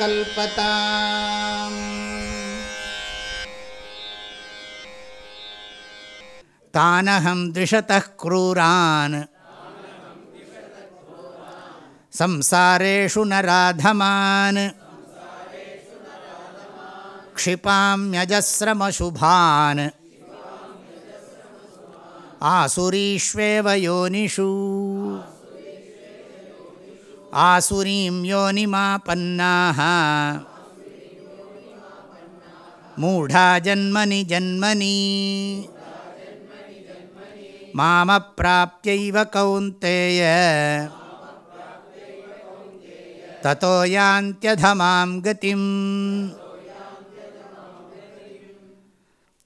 कल्पताम्। तानहं द्विषतः क्रूरान्। संसारेषु नराधमान् क्षिपाम्यजस्रमशुभान् आसुरीष्वेव योनिषु ஆசுரீம் யோனிமா பன்னாக மூடா ஜன்மனி ஜன்மனி மாம மாமப்பிராப்தியைவ கௌந்தேய ததோயாந்த்யதமாம் கதிம்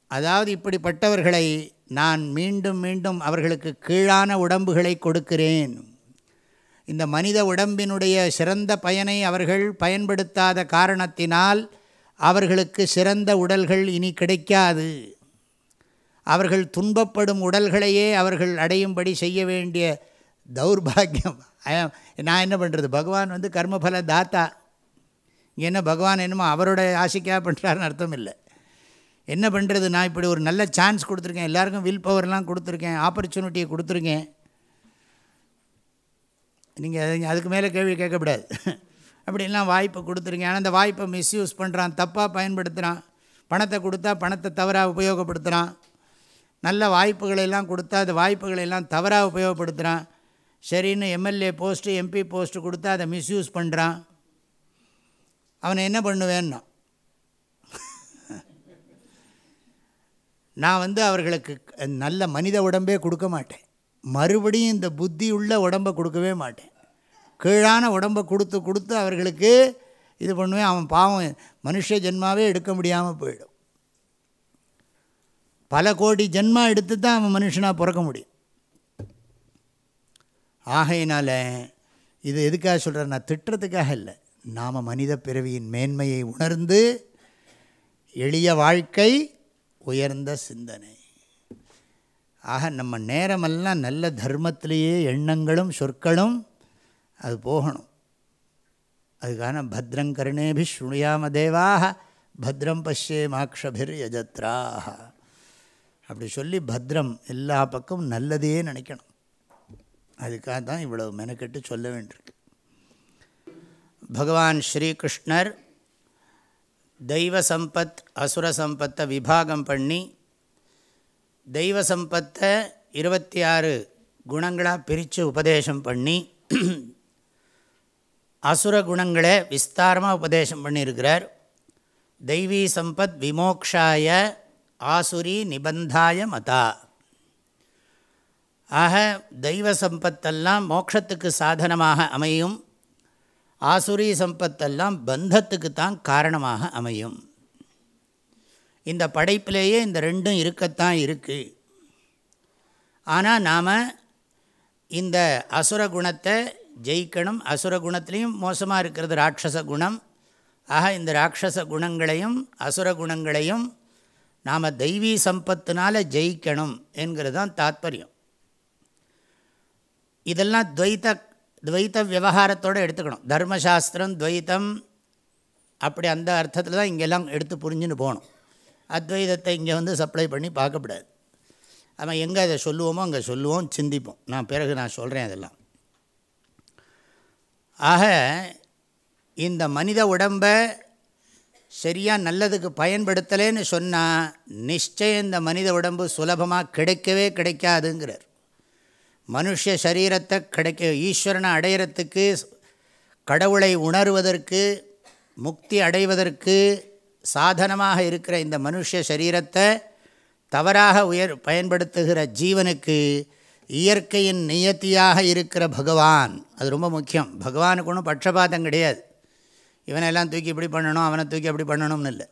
அதாவது இப்படிப்பட்டவர்களை நான் மீண்டும் மீண்டும் அவர்களுக்கு கீழான உடம்புகளை கொடுக்கிறேன். இந்த மனித உடம்பினுடைய சிறந்த பயனை அவர்கள் பயன்படுத்தாத காரணத்தினால் அவர்களுக்கு சிறந்த உடல்கள் இனி கிடைக்காது. அவர்கள் துன்பப்படும் உடல்களையே அவர்கள் அடையும்படி செய்ய வேண்டிய தௌர்பாகியம். நான் என்ன பண்ணுறது பகவான் வந்து கர்மபல தாத்தா. என்ன பகவான் என்னமோ அவரோட ஆசைக்காக பண்ணுறாருன்னு அர்த்தம் இல்லை என்ன பண்ணுறது நான் இப்படி ஒரு நல்ல சான்ஸ் கொடுத்துருக்கேன். எல்லாருக்கும் வில் பவர்லாம் கொடுத்துருக்கேன். ஆப்பர்ச்சுனிட்டியை கொடுத்துருக்கேன். நீங்கள் அதுக்கு மேலே கேள்வி கேட்கக்கூடாது. அப்படின்லாம் வாய்ப்பை கொடுத்துருங்க. ஆனால் அந்த வாய்ப்பை மிஸ்யூஸ் பண்ணுறான் தப்பாக பயன்படுத்துகிறான் பணத்தை கொடுத்தா பணத்தை தவறாக உபயோகப்படுத்துகிறான் நல்ல வாய்ப்புகளெல்லாம் கொடுத்தா அந்த வாய்ப்புகளெல்லாம் தவறாக உபயோகப்படுத்துகிறான் சரின்னு எம்எல்ஏ போஸ்ட்டு எம்பி போஸ்ட்டு கொடுத்தா அதை மிஸ்யூஸ் பண்ணுறான் அவனை என்ன பண்ணுவேன்னா நான் வந்து அவர்களுக்கு நல்ல மனித உடம்பே கொடுக்க மாட்டேன். மறுபடியும் இந்த புத்தி உள்ள உடம்பை கொடுக்கவே மாட்டேன். கீழான உடம்பை கொடுத்து கொடுத்து அவர்களுக்கு இது பண்ணுவேன். அவன் பாவம் மனுஷ ஜென்மாவே எடுக்க முடியாமல் போயிடும். பல கோடி ஜென்மா எடுத்து தான் அவன் மனுஷனாக பிறக்க முடியும். ஆகையினால் இது எதுக்காக சொல்கிறேன் நான் திட்டுறதுக்காக இல்லை. நாம் மனித பிறவியின் மேன்மையை உணர்ந்து எளிய வாழ்க்கை உயர்ந்த சிந்தனை. ஆக நம்ம நேரமெல்லாம் நல்ல தர்மத்திலேயே எண்ணங்களும் சொற்களும் அது போகணும். அதுக்கான பத்ரம் கருணேபி ஸ்ருணியாம தேவாக பத்ரம் பஷ்யே மாக்ஷபிர் யஜத்ராக அப்படி சொல்லி பத்ரம் எல்லா பக்கம் நல்லதே நினைக்கணும். அதுக்காக தான் இவ்வளவு மெனக்கெட்டு சொல்ல வேண்டியிருக்கு. பகவான் ஸ்ரீகிருஷ்ணர் தெய்வ சம்பத் அசுர சம்பத்தை விபாகம் பண்ணி தெய்வ சம்பத்தை இருபத்தி ஆறு குணங்களாக பிரித்து உபதேசம் பண்ணி அசுர குணங்களை விஸ்தாரமாக உபதேசம் பண்ணியிருக்கிறார். தெய்வீ சம்பத் விமோக்ஷாய ஆசுரி நிபந்தாய மதா. ஆக தெய்வ சம்பத்தெல்லாம் மோட்சத்துக்கு சாதனமாக அமையும். ஆசுரி சம்பத்தெல்லாம் பந்தத்துக்கு தான் காரணமாக அமையும். இந்த படைப்பிலேயே இந்த ரெண்டும் இருக்கத்தான் இருக்குது ஆனால் நாம் இந்த அசுர குணத்தை ஜெயிக்கணும். அசுர குணத்துலேயும் மோசமாக இருக்கிறது ராட்சச குணம். ஆக இந்த ராட்சச குணங்களையும் அசுர குணங்களையும் நாம் தெய்வீ சம்பத்தினால் ஜெயிக்கணும் என்கிறது தான் தாத்பரியம். இதெல்லாம் துவைத்த துவைத்த விவகாரத்தோடு எடுத்துக்கணும். தர்மசாஸ்திரம் துவைத்தம் அப்படி அந்த அர்த்தத்தில் தான் இங்கெல்லாம் எடுத்து புரிஞ்சுன்னு போகணும். அத்வைதத்தை இங்கே வந்து சப்ளை பண்ணி பார்க்கக்கூடாது அவன் எங்கே அதை சொல்லுவோமோ அங்கே சொல்லுவோம் சிந்திப்போம். நான் பிறகு நான் சொல்கிறேன் அதெல்லாம். ஆக இந்த மனித உடம்பை சரியாக நல்லதுக்கு பயன்படுத்தலேன்னு சொன்னால் நிச்சயம் இந்த மனித உடம்பு சுலபமாக கிடைக்கவே கிடைக்காதுங்கிறார். மனுஷ சரீரத்தை கிடைக்க ஈஸ்வரனை அடையிறத்துக்கு கடவுளை உணர்வதற்கு முக்தி அடைவதற்கு சாதனமாக இருக்கிற இந்த மனுஷ சரீரத்தை தவறாக உயர் பயன்படுத்துகிற ஜீவனுக்கு இயற்கையின் நியத்தியாக இருக்கிற பகவான். அது ரொம்ப முக்கியம். பகவானுக்கு ஒன்றும் பட்சபாதம் கிடையாது. இவனெல்லாம் தூக்கி இப்படி பண்ணணும் அவனை தூக்கி அப்படி பண்ணணும்னு இல்லை.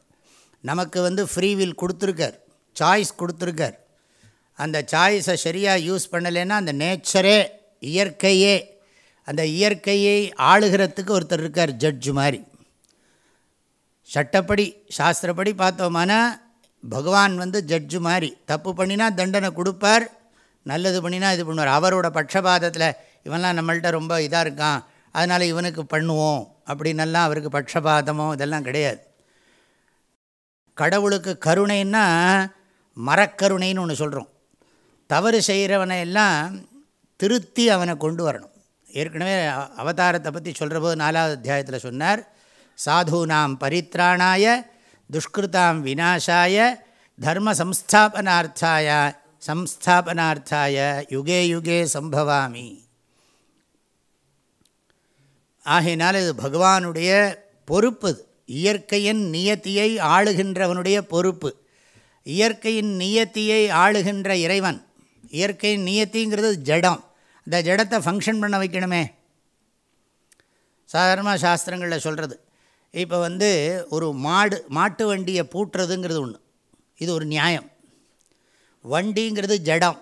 நமக்கு வந்து ஃப்ரீவில் கொடுத்துருக்கார். சாய்ஸ் கொடுத்துருக்கார். அந்த சாய்ஸை சரியாக யூஸ் பண்ணலைன்னா அந்த நேச்சரே இயற்கையே அந்த இயற்கையை ஆளுகிறதுக்கு ஒருத்தர் இருக்கார் ஜட்ஜு மாதிரி. சட்டப்படி சாஸ்திரப்படி பார்த்தோம்னா பகவான் வந்து ஜட்ஜு மாதிரி தப்பு பண்ணினா தண்டனை கொடுப்பார் நல்லது பண்ணினா இது பண்ணுவார். அவரோட பட்சபாதத்தில் இவன்லாம் நம்மள்கிட்ட ரொம்ப இதாக இருக்கான் அதனால் இவனுக்கு பண்ணுவோம் அப்படின்னெல்லாம் அவருக்கு பட்சபாதமோ இதெல்லாம் கிடையாது. கடவுளுக்கு கருணைன்னா மரக்கருணைன்னு ஒன்று சொல்கிறோம் தவறு செய்கிறவனை எல்லாம் திருத்தி அவனை கொண்டு வரணும். ஏற்கனவே அவதாரத்தை பற்றி சொல்கிற போது நாலாவது அத்தியாயத்தில் சொன்னார் சாதுனாம் பரித்ராணாய துஷ்கிருதாம் விநாசாய தர்ம சம்ஸ்தாபனார்த்தாய சம்ஸ்தாபனார்த்தாய யுகே யுகே சம்பவாமி. ஆகையினால் இது பகவானுடைய பொறுப்பு. இயற்கையின் நியத்தியை ஆளுகின்றவனுடைய பொறுப்பு. இயற்கையின் நியத்தியை ஆளுகின்ற இறைவன். இயற்கையின் நியத்திங்கிறது ஜடம். இந்த ஜடத்தை ஃபங்க்ஷன் பண்ண வைக்கணுமே. சாதாரணமாக சாஸ்திரங்களில் சொல்கிறது இப்போ வந்து ஒரு மாடு மாட்டு வண்டியை பூட்டுறதுங்கிறது ஒன்று இது ஒரு நியாயம். வண்டிங்கிறது ஜடம்.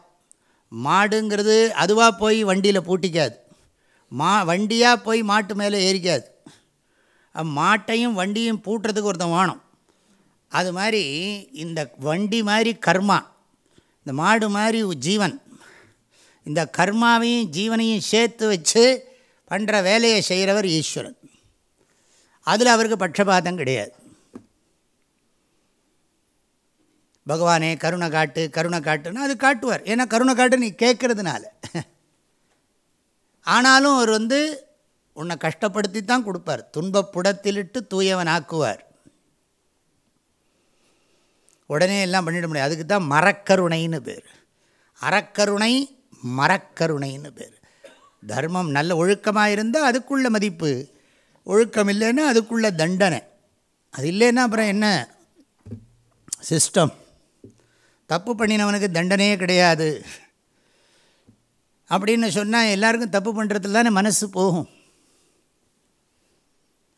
மாடுங்கிறது அதுவாக போய் வண்டியில் பூட்டிக்காது. மா வண்டியாக போய் மாட்டு மேலே ஏறிக்காது. மாட்டையும் வண்டியும் பூட்டுறதுக்கு ஒருத்தன் வேணும். அது மாதிரி இந்த வண்டி மாதிரி கர்மா இந்த மாடு மாதிரி ஜீவன் இந்த கர்மாவையும் ஜீவனையும் சேர்த்து வச்சு பண்ணுற வேலையை செய்கிறவர் ஈஸ்வரன். அதில் அவருக்கு பட்சபாதம் கிடையாது. பகவானே கருணை காட்டு கருணை காட்டுன்னா அது காட்டுவார். ஏன்னா கருணை காட்டு நீ கேட்குறதுனால. ஆனாலும் அவர் வந்து உன்னை கஷ்டப்படுத்தி தான் கொடுப்பார் துன்பப்புடத்திலிட்டு தூயவன் ஆக்குவார். உடனே எல்லாம் பண்ணிட முடியாது. அதுக்கு தான் மரக்கருணைன்னு பேர். அறக்கருணை மரக்கருணைன்னு பேர். தர்மம் நல்ல ஒழுக்கமாக இருந்தால் அதுக்குள்ள மதிப்பு. ஒழுக்கம் இல்லைன்னா அதுக்குள்ள தண்டனை. அது இல்லைன்னா அப்புறம் என்ன? சிஸ்டம் தப்பு பண்ணினவனுக்கு தண்டனையே கிடையாது. அப்படின்னு சொன்னால் எல்லாருக்கும் தப்பு பண்ணுறதுல தானே மனசு போகும்.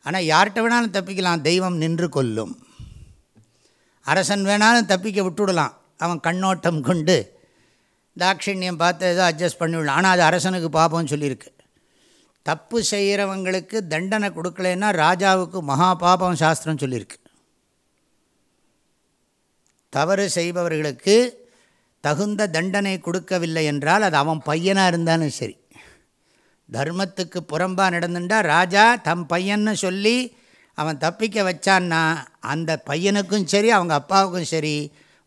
ஆனால் யார்கிட்ட வேணாலும் தப்பிக்கலாம். தெய்வம் நின்று கொல்லும் அரசன் வேணாலும் தப்பிக்க விட்டுவிடலாம் அவன் கண்ணோட்டம் கொண்டு தாட்சிணியம் பார்த்து ஏதோ அட்ஜஸ்ட் பண்ணிவிடலாம் ஆனால் அது அரசனுக்கு பார்ப்போம்னு சொல்லியிருக்கு. தப்பு செய்கிறவங்களுக்கு தண்டனை கொடுக்கலன்னா ராஜாவுக்கு மகா பாபம் சாஸ்திரம் சொல்லியிருக்கு. தவறு செய்பவர்களுக்கு தகுந்த தண்டனை கொடுக்கவில்லை என்றால் அது அவன் பையனாக இருந்தாலும் சரி. தர்மத்துக்கு புறம்பாக நடந்துட்டா ராஜா தம் பையன்னு சொல்லி அவன் தப்பிக்க வச்சான்னா அந்த பையனுக்கும் சரி அவங்க அப்பாவுக்கும் சரி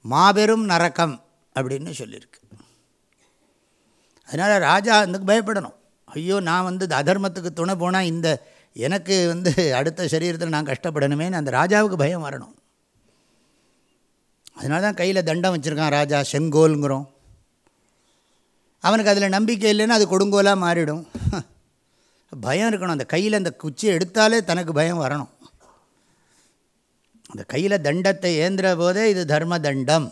மாபெரும் நரக்கம் அப்படின்னு சொல்லியிருக்கு. அதனால் ராஜா அதுக்கு பயப்படணும். ஐயோ நான் வந்து அதர்மத்துக்கு துணை போனால் இந்த எனக்கு வந்து அடுத்த சரீரத்தில் நான் கஷ்டப்படணுமேனு அந்த ராஜாவுக்கு பயம் வரணும். அதனால தான் கையில் தண்டம் வச்சுருக்கான் ராஜா செங்கோலுங்கிறோம். அவனுக்கு அதில் நம்பிக்கை இல்லைன்னா அது கொடுங்கோலாக மாறிடும். பயம் இருக்கணும். அந்த கையில் அந்த குச்சியை எடுத்தாலே தனக்கு பயம் வரணும். அந்த கையில் தண்டத்தை ஏந்திர போதே இது தர்ம தண்டம்.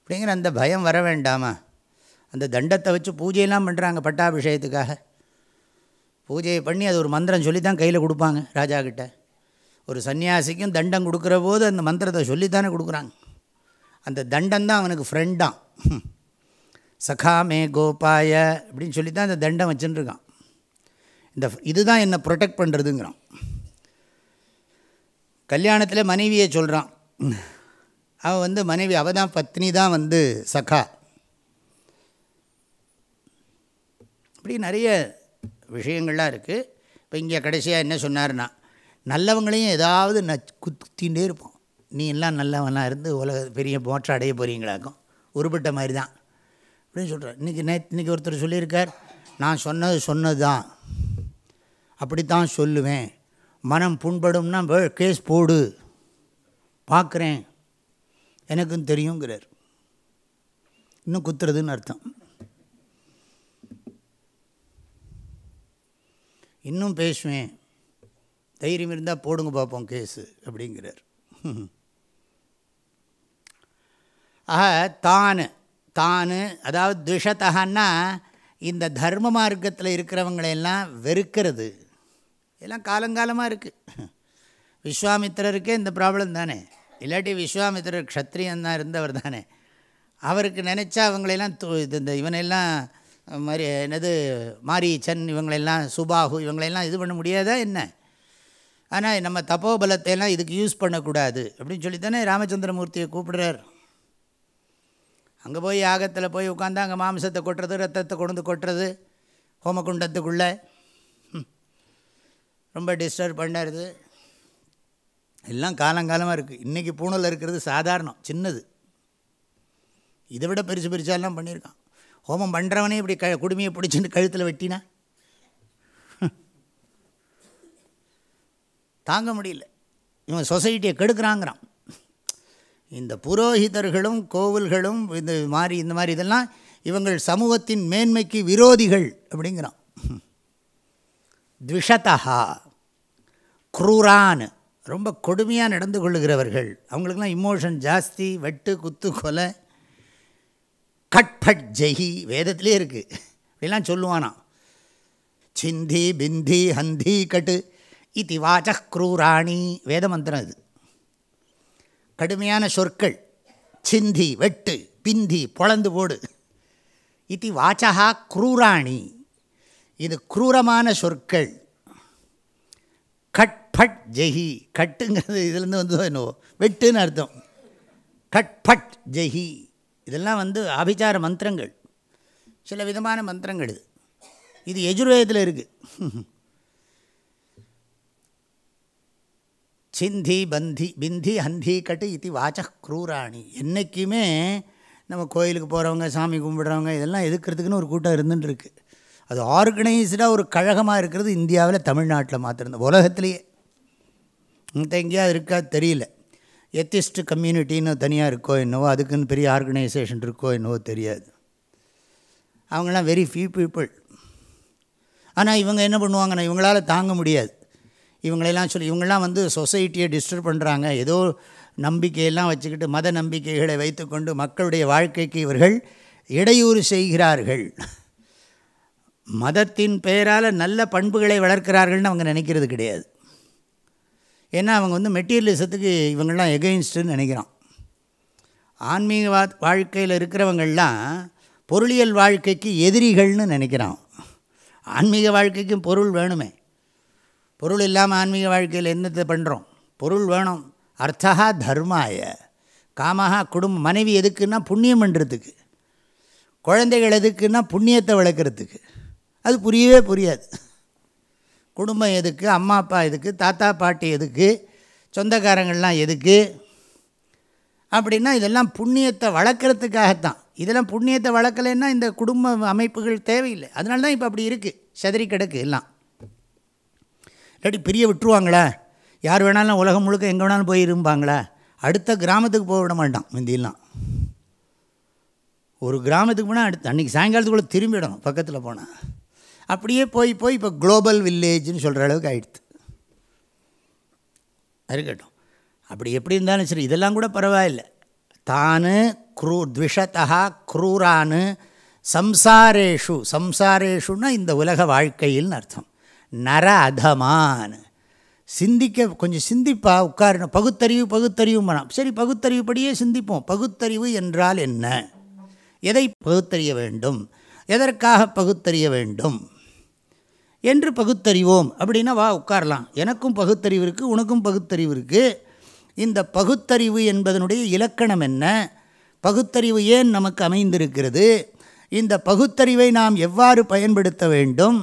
அப்படிங்கிற அந்த பயம் வர வேண்டாமா? அந்த தண்டத்தை வச்சு பூஜையெல்லாம் பண்ணுறாங்க பட்டாபிஷேகத்துக்காக. பூஜையை பண்ணி அது ஒரு மந்திரம் சொல்லி தான் கையில் கொடுப்பாங்க ராஜா கிட்ட ஒரு சன்னியாசிக்கும் தண்டம் கொடுக்குற போது அந்த மந்திரத்தை சொல்லித்தானே கொடுக்குறாங்க. அந்த தண்டம் தான் அவனுக்கு ஃப்ரெண்டான் சகாமே கோபாய அப்படின்னு சொல்லி தான் அந்த தண்டம் வச்சுட்டுருக்கான் இந்த இதுதான் என்னை ப்ரொடெக்ட் பண்ணுறதுங்கிறான் கல்யாணத்தில் மனைவியை சொல்கிறான் அவன் வந்து மனைவி அவள் தான் பத்னி தான் வந்து சகா. இப்படி நிறைய விஷயங்கள்லாம் இருக்குது இப்போ இங்கே கடைசியாக என்ன சொன்னார்னா நல்லவங்களையும் ஏதாவது ந குத்திகிட்டே இருப்போம். நீ எல்லாம் நல்லவனாக இருந்து உலக பெரிய மோற்றம் அடைய போகிறீங்களாக்கும் உருப்பட்ட மாதிரி தான். அப்படின்னு சொல்கிறார் இன்றைக்கி நேற்று இன்றைக்கி ஒருத்தர் சொல்லியிருக்கார் நான் சொன்னது சொன்னது தான் அப்படித்தான் சொல்லுவேன். மனம் புண்படும்னா கேஸ் போடு. பார்க்குறேன் எனக்கும் தெரியுங்கிறார். இன்னும் குத்துறதுன்னு அர்த்தம். இன்னும் பேசுவேன். தைரியம் இருந்தால் போடுங்க பார்ப்போம் கேஸு அப்படிங்கிறார். ஆக தான் தான் அதாவது துஷத்தகன்னா இந்த தர்ம மார்க்கத்தில் இருக்கிறவங்களையெல்லாம் வெறுக்கிறது. எல்லாம் காலங்காலமாக இருக்குது விஸ்வாமித்திரருக்கே இந்த ப்ராப்ளம் தானே. இல்லாட்டி விஸ்வாமித்திரர் க்ஷத்ரியன் தான் இருந்தவர் தானே. அவருக்கு நினச்சா அவங்களெல்லாம் இந்த இவனெல்லாம் மாதிரி என்னது மாரீச்சன் இவங்களெல்லாம் சுபாகு இவங்களெல்லாம் இது பண்ண முடியாதா என்ன? ஆனால் நம்ம தப்போபலத்தையெல்லாம் இதுக்கு யூஸ் பண்ணக்கூடாது. அப்படின்னு சொல்லி தானே ராமச்சந்திரமூர்த்தியை கூப்பிடுறார். அங்கே போய் யாகத்தில் போய் உட்காந்து அங்கே மாம்சத்தை கொட்டுறது ரத்தத்தை கொண்டு கொட்டுறது ஹோமகுண்டத்துக்குள்ளே. ரொம்ப டிஸ்டர்ப் பண்ணுறது எல்லாம் காலங்காலமாக இருக்குது இன்றைக்கி பூனில் இருக்கிறது சாதாரணம் சின்னது. இதை விட பெருசு பெருசாலாம் பண்ணியிருக்கான். ஹோமம் பண்ணுறவனே இப்படி க குடுமையை பிடிச்சிட்டு கழுத்தில் வெட்டினா? தாங்க முடியல. இவன் சொசைட்டியை கெடுக்கிறாங்கிறான். இந்த புரோஹிதர்களும் கோவில்களும் இந்த மாதிரி இந்த மாதிரி இதெல்லாம் இவங்கள் சமூகத்தின் மேன்மைக்கு விரோதிகள் அப்படிங்கிறான். த்விஷதா குரூரான் ரொம்ப கொடுமையாக நடந்து கொள்ளுகிறவர்கள். அவங்களுக்கெல்லாம் இமோஷன் ஜாஸ்தி வெட்டு குத்து கொலை. கட்பட் ஜெஹி வேதத்திலே இருக்குது இப்படிலாம் சொல்லுவானா சிந்தி பிந்தி ஹந்தி கட்டு இது வாச்ச குரூராணி வேத மந்திரம் இது கடுமையான சொற்கள். சிந்தி வெட்டு பிந்தி பொழந்து போடு. இது வாச்சகா குரூராணி. இது குரூரமான சொற்கள். கட்பட் ஜெஹி. கட்டுங்கிறது இதுலேருந்து வந்து என்னவோ? வெட்டுன்னு அர்த்தம். கட்பட் ஜெஹி. இதெல்லாம் வந்து ஆபிச்சார மந்திரங்கள். சில விதமான மந்திரங்கள் இது. இது எஜுர்வேதத்தில் இருக்குது சிந்தி பந்தி பிந்தி ஹந்தி கட்டு இது வாச்ச குரூராணி. என்றைக்குமே நம்ம கோயிலுக்கு போகிறவங்க சாமி கும்பிடுறவங்க இதெல்லாம் எதுக்கிறதுக்குன்னு ஒரு கூட்டம் இருந்துட்டுருக்கு. அது ஆர்கனைஸ்டாக ஒரு கழகமாக இருக்கிறது இந்தியாவில் தமிழ்நாட்டில் மாத்திருந்தோம் உலகத்துலேயே. இந்த எங்கேயாவது இருக்கா? தெரியல. எத்திஸ்ட் கம்யூனிட்டின்னு தனியாக இருக்கோ என்னவோ அதுக்குன்னு பெரிய ஆர்கனைசேஷன் இருக்கோ என்னவோ தெரியாது. அவங்களாம் வெரி ஃபியூ பீப்புள் ஆனால் இவங்க என்ன பண்ணுவாங்கன்னா இவங்களால் தாங்க முடியாது. இவங்களெல்லாம் சொல்லி இவங்கெல்லாம் வந்து சொசைட்டியை டிஸ்டர்ப் பண்ணுறாங்க ஏதோ நம்பிக்கையெல்லாம் வச்சுக்கிட்டு மத நம்பிக்கைகளை வைத்துக்கொண்டு மக்களுடைய வாழ்க்கைக்கு இவர்கள் இடையூறு செய்கிறார்கள். மதத்தின் பெயரால் நல்ல பண்புகளை வளர்க்கிறார்கள்னு அவங்க நினைக்கிறது கிடையாது. ஏன்னா அவங்க வந்து மெட்டீரியலிசத்துக்கு இவங்கள்லாம் எகெயின்ஸ்டுன்னு நினைக்கிறான். ஆன்மீக வா வாழ்க்கையில் இருக்கிறவங்கள்லாம் பொருளியல் வாழ்க்கைக்கு எதிரிகள்னு நினைக்கிறான். ஆன்மீக வாழ்க்கைக்கும் பொருள் வேணுமே. பொருள் இல்லாமல் ஆன்மீக வாழ்க்கையில் என்னத்தை பண்ணுறோம் பொருள் வேணும். அர்த்தா தர்மாய. காமஹா குடும்பம் மனைவி எதுக்குன்னா புண்ணியம் பண்ணுறதுக்கு குழந்தைகள் எதுக்குன்னா புண்ணியத்தை வளர்க்குறதுக்கு. அது புரியவே புரியாது. குடும்பம் எதுக்கு? அம்மா அப்பா எதுக்கு? தாத்தா பாட்டி எதுக்கு? சொந்தக்காரங்கள்லாம் எதுக்கு? அப்படின்னா இதெல்லாம் புண்ணியத்தை வளர்க்குறதுக்காகத்தான். இதெல்லாம் புண்ணியத்தை வளர்க்கலைன்னா இந்த குடும்ப அமைப்புகள் தேவையில்லை. அதனால தான் இப்போ அப்படி இருக்குது செதறி கிடக்கு எல்லாம். இல்லாட்டி பிரிய விட்டுருவாங்களா? யார் வேணாலும் உலகம் முழுக்க எங்கே வேணாலும் போய் இருப்பாங்களா அடுத்த கிராமத்துக்கு போக விட மாட்டான் முந்தியெல்லாம். ஒரு கிராமத்துக்கு போனால் அடுத்து அன்றைக்கி சாயங்காலத்துக்குள்ளே திரும்பிடணும் பக்கத்தில் போனால் அப்படியே போய் போய் இப்போ குளோபல் வில்லேஜ்னு சொல்கிற அளவுக்கு ஆயிடுது. இருக்கட்டும். அப்படி எப்படி இருந்தாலும் சரி இதெல்லாம் கூட பரவாயில்லை. தானு குரூ த்விஷத்தா குரூரானு சம்சாரேஷு. சம்சாரேஷுன்னா இந்த உலக வாழ்க்கையில்னு அர்த்தம். நர அதமான். சிந்திக்க கொஞ்சம் சிந்திப்பா உட்காரணும் பகுத்தறிவு பகுத்தறிவு பண்ணலாம் சரி பகுத்தறிவுப்படியே சிந்திப்போம். பகுத்தறிவு என்றால் என்ன? எதை பகுத்தறிய வேண்டும்? எதற்காக பகுத்தறிய வேண்டும்? என்று பகுத்தறிவோம். அப்படின்னா வா உட்காரலாம். எனக்கும் பகுத்தறிவு இருக்குது உனக்கும் பகுத்தறிவு இருக்குது இந்த பகுத்தறிவு என்பதனுடைய இலக்கணம் என்ன? பகுத்தறிவு ஏன் நமக்கு அமைந்திருக்கிறது? இந்த பகுத்தறிவை நாம் எவ்வாறு பயன்படுத்த வேண்டும்?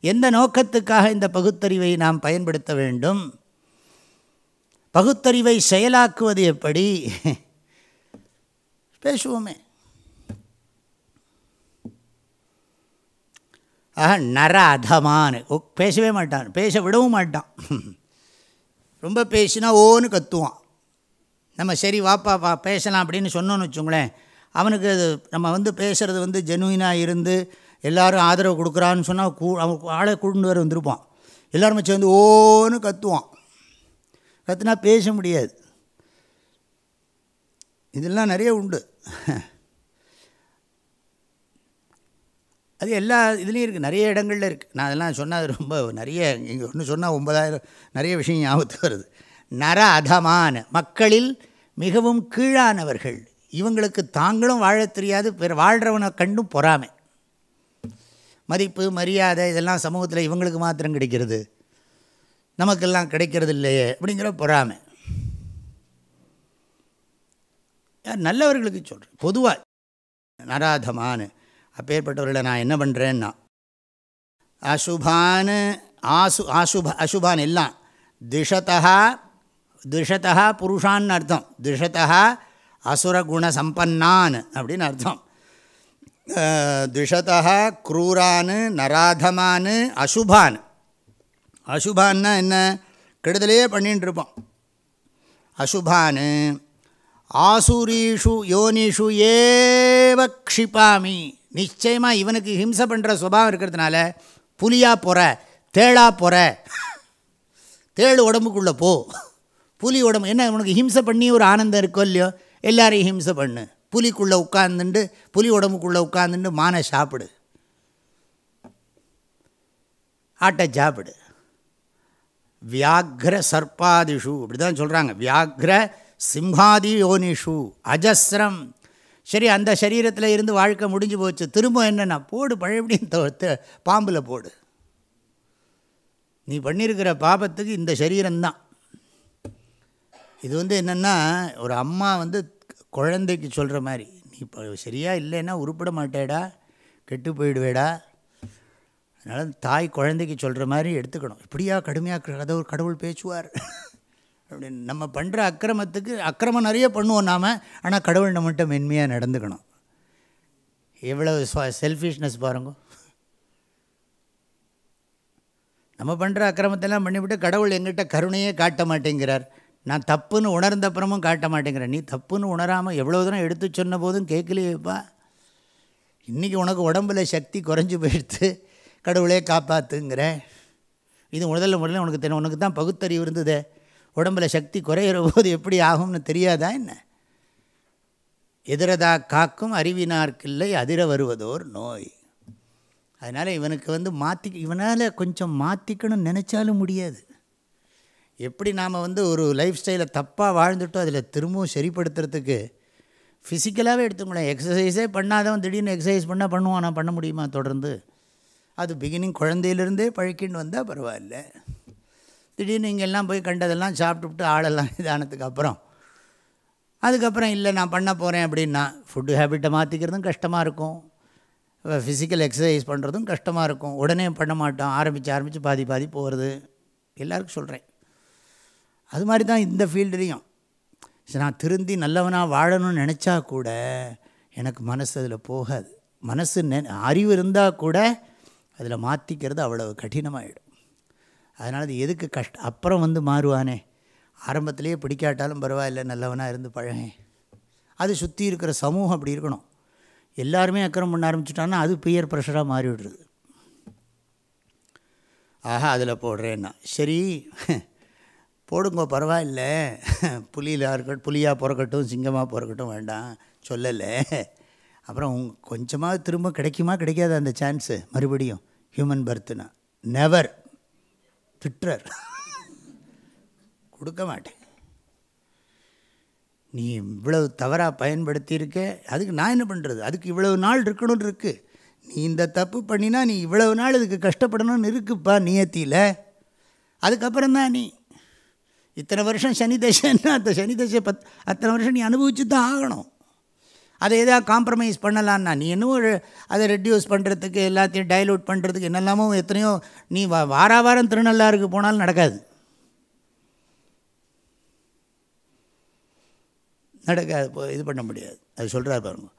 எந்த நோக்கத்துக்காக இந்த பகுத்தறிவை நாம் பயன்படுத்த வேண்டும்? பகுத்தறிவை செயலாக்குவது எப்படி? பேசுவோமே. ஆக நர அதமானு பேசவே மாட்டான். பேச விடவும் மாட்டான். ரொம்ப பேசினா ஓன்னு கத்துவான். நம்ம சரி வாப்பா வா பேசலாம் அப்படின்னு சொன்னோன்னு வச்சுங்களேன் அவனுக்கு அது நம்ம வந்து பேசுகிறது வந்து ஜெனுவினாக இருந்து எல்லோரும் ஆதரவு கொடுக்குறான்னு சொன்னால் கூ அவன் ஆளை கூண்டு வர வந்திருப்பான். எல்லோருமே சேர்ந்து ஓன்னு கத்துவான். கத்துனா பேச முடியாது. இதெல்லாம் நிறைய உண்டு. அது எல்லா இதுலேயும் இருக்குது நிறைய இடங்களில் இருக்குது நான் அதெல்லாம் சொன்னால் அது ரொம்ப நிறைய இங்கே ஒன்று சொன்னால் ஒன்பதாயிரம் நிறைய விஷயம் ஞாபகத்துக்கு வருது. நர அதமான மக்களில் மிகவும் கீழானவர்கள். இவங்களுக்கு தாங்களும் வாழத் தெரியாது பிற வாழ்கிறவனை கண்டும் பொறாமை. மதிப்பு மரியாதை இதெல்லாம் சமூகத்தில் இவங்களுக்கு மாத்திரம் கிடைக்கிறது. நமக்கெல்லாம் கிடைக்கிறது இல்லையே அப்படிங்கிற பொறாமை. நல்லவர்களுக்கு சொல்கிறேன் பொதுவாக நராதமான அப்பேற்பட்டவர்களை நான் என்ன பண்ணுறேன்னா அசுபான் ஆசு ஆசுப அசுபான் எல்லாம் திஷதா திஷதா புருஷான்னு அர்த்தம். திஷதா அசுரகுண சம்பன்னான் அப்படின்னு அர்த்தம். திஷதா க்ரூரான் நராதமான் அசுபான். அசுபான்னா என்ன? கெடுதலையே பண்ணின்னு இருப்போம் அசுபான் ஆசுரீஷு யோனிஷு ஏவ க்ஷிபாமி. நிச்சயமாக இவனுக்கு ஹிம்சை பண்ணுற சுபாவம் இருக்கிறதுனால புலியாக போகிற தேளா போகிற தேழு உடம்புக்குள்ளே போ. புலி உடம்பு என்ன உனக்கு ஹிம்சை பண்ணி ஒரு ஆனந்தம் இருக்கோ இல்லையோ எல்லாரையும் ஹிம்சை பண்ணு. புலிக்குள்ளே உட்காந்துண்டு புலி உடம்புக்குள்ளே உட்காந்துண்டு மானை சாப்பிடு. ஆட்டை சாப்பிடு. வியாக்ர சர்ப்பாதிஷு அப்படி தான் சொல்கிறாங்க வியாக்ர சிம்ஹாதி யோனிஷு அஜஸ்ரம். சரி அந்த சரீரத்தில் இருந்து வாழ்க்கை முடிஞ்சு போச்சு. திரும்ப என்னென்னா போடு பழையபடியும் பாம்பில் போடு. நீ பண்ணியிருக்கிற பாபத்துக்கு இந்த சரீரம்தான். இது வந்து என்னென்னா ஒரு அம்மா வந்து குழந்தைக்கு சொல்கிற மாதிரி நீ இப்போ சரியாக இல்லைன்னா உருப்பிட மாட்டேடா கெட்டு போயிடுவேடா. அதனால் தாய் குழந்தைக்கு சொல்கிற மாதிரி எடுத்துக்கணும். இப்படியா கடுமையாக கடவுள் கடவுள் பேச்சுவார். அப்படின்னு. நம்ம பண்ணுற அக்கிரமத்துக்கு அக்கிரமம் நிறைய பண்ணுவோம் நாம் ஆனால் கடவுள் நம்மகிட்ட மென்மையாக நடந்துக்கணும். எவ்வளவு செல்ஃபிஷ்னஸ் பாருங்க. நம்ம பண்ணுற அக்கிரமத்தெல்லாம் பண்ணிவிட்டு கடவுள் எங்கிட்ட கருணையே காட்ட மாட்டேங்கிறார். நான் தப்புன்னு உணர்ந்த அப்புறமும் காட்ட மாட்டேங்கிறேன் நீ தப்புன்னு உணராமல் எவ்வளோ தூரம் எடுத்து சொன்ன போதும் கேட்கலையேப்பா. இன்றைக்கி உனக்கு உடம்புல சக்தி குறைஞ்சி போயிடுத்து கடவுளே காப்பாற்றுங்கிற இது முதல்ல முதல்ல உனக்கு தெரியும் உனக்கு தான் பகுத்தறிவு இருந்ததே. உடம்பில் சக்தி குறையிற போது எப்படி ஆகும்னு தெரியாதா என்ன? எதிரதா காக்கும் அறிவினார்க்கில்லை அதிர வருவதோர் நோய். அதனால் இவனுக்கு வந்து மாற்றி இவனால் கொஞ்சம் மாற்றிக்கணும்னு நினச்சாலும் முடியாது. எப்படி நாம் வந்து ஒரு லைஃப் ஸ்டைலை தப்பாக வாழ்ந்துட்டோ அதில் திரும்பவும் சரிப்படுத்துறதுக்கு ஃபிசிக்கலாகவே எடுத்துக்கலாம் எக்ஸசைஸே பண்ணாதவன் திடீர்னு எக்ஸசைஸ் பண்ணால் பண்ணுவான் நான் பண்ண முடியுமா? தொடர்ந்து. அது பிகினிங் குழந்தையிலேருந்தே பழக்கின்னு வந்தால் பரவாயில்ல. திடீர்னு இங்கெல்லாம் போய் கண்டதெல்லாம் சாப்பிட்டுவிட்டு ஆளெல்லாம் இதானதுக்கு அப்புறம். அதுக்கப்புறம் இல்லை நான் பண்ண போகிறேன் அப்படின்னா ஃபுட்டு ஹேபிட்டை மாற்றிக்கிறதும் கஷ்டமாக இருக்கும். ஃபிசிக்கல் எக்ஸசைஸ் பண்ணுறதும் கஷ்டமாக இருக்கும். உடனே பண்ண மாட்டோம். ஆரம்பித்து ஆரம்பித்து பாதி பாதி போகிறது எல்லாருக்கும் சொல்கிறேன் அது மாதிரி தான் இந்த ஃபீல்டுலேயும். நான் திருந்தி நல்லவனாக வாழணும்னு நினச்சா கூட எனக்கு மனசு அதில் போகாது. மனசு நெ அறிவு இருந்தால் கூட அதில் மாற்றிக்கிறது அவ்வளோ கடினமாகிடும் அதனால் அது எதுக்கு கஷ்டம் அப்புறம் வந்து மாறுவானே. ஆரம்பத்திலேயே பிடிக்காட்டாலும் பரவாயில்ல நல்லவனாக இருந்து பழகேன் அது சுற்றி இருக்கிற சமூகம் அப்படி இருக்கணும். எல்லாருமே அக்கிரம் பண்ண ஆரம்பிச்சிட்டான்னா அது பியர் ப்ரெஷராக மாறிவிடுறது ஆஹா அதில் போடுறேன்னா. சரி போடுங்க பரவாயில்ல. புலியில் இருக்கட்டும் புலியாக பிறக்கட்டும் சிங்கமாக பிறக்கட்டும் வேண்டாம் சொல்லலை. அப்புறம் உங் கொஞ்சமாக திரும்ப கிடைக்குமா கிடைக்காது அந்த சான்ஸு மறுபடியும் ஹியூமன் பர்த்துனா நெவர் திட்டுறார். கொடுக்க மாட்டேன். நீ இவ்வளவு தவறாக பயன்படுத்தியிருக்க அதுக்கு நான் என்ன பண்ணுறது அதுக்கு இவ்வளவு நாள் இருக்கணும்னு இருக்குது நீ இந்த தப்பு பண்ணினா நீ இவ்வளவு நாள் இதுக்கு கஷ்டப்படணும்னு இருக்குப்பா நியத்தியில். அதுக்கப்புறம் தான் நீ இத்தனை வருஷம் சனி தசைன்னா அந்த சனி தசை பத் அத்தனை வருஷம் நீ அனுபவிச்சு தான் ஆகணும். அதை எதாவது காம்ப்ரமைஸ் பண்ணலான்னா நீ இன்னும் அதை ரெடியூஸ் பண்ணுறதுக்கு எல்லாத்தையும் டைலூட் பண்ணுறதுக்கு என்னெல்லாமோ எத்தனையோ நீ வா வார வாரம் திருநள்ளாருக்கு போனாலும் நடக்காது. நடக்காது இது பண்ண முடியாது. அது சொல்கிறார் பாருங்கள்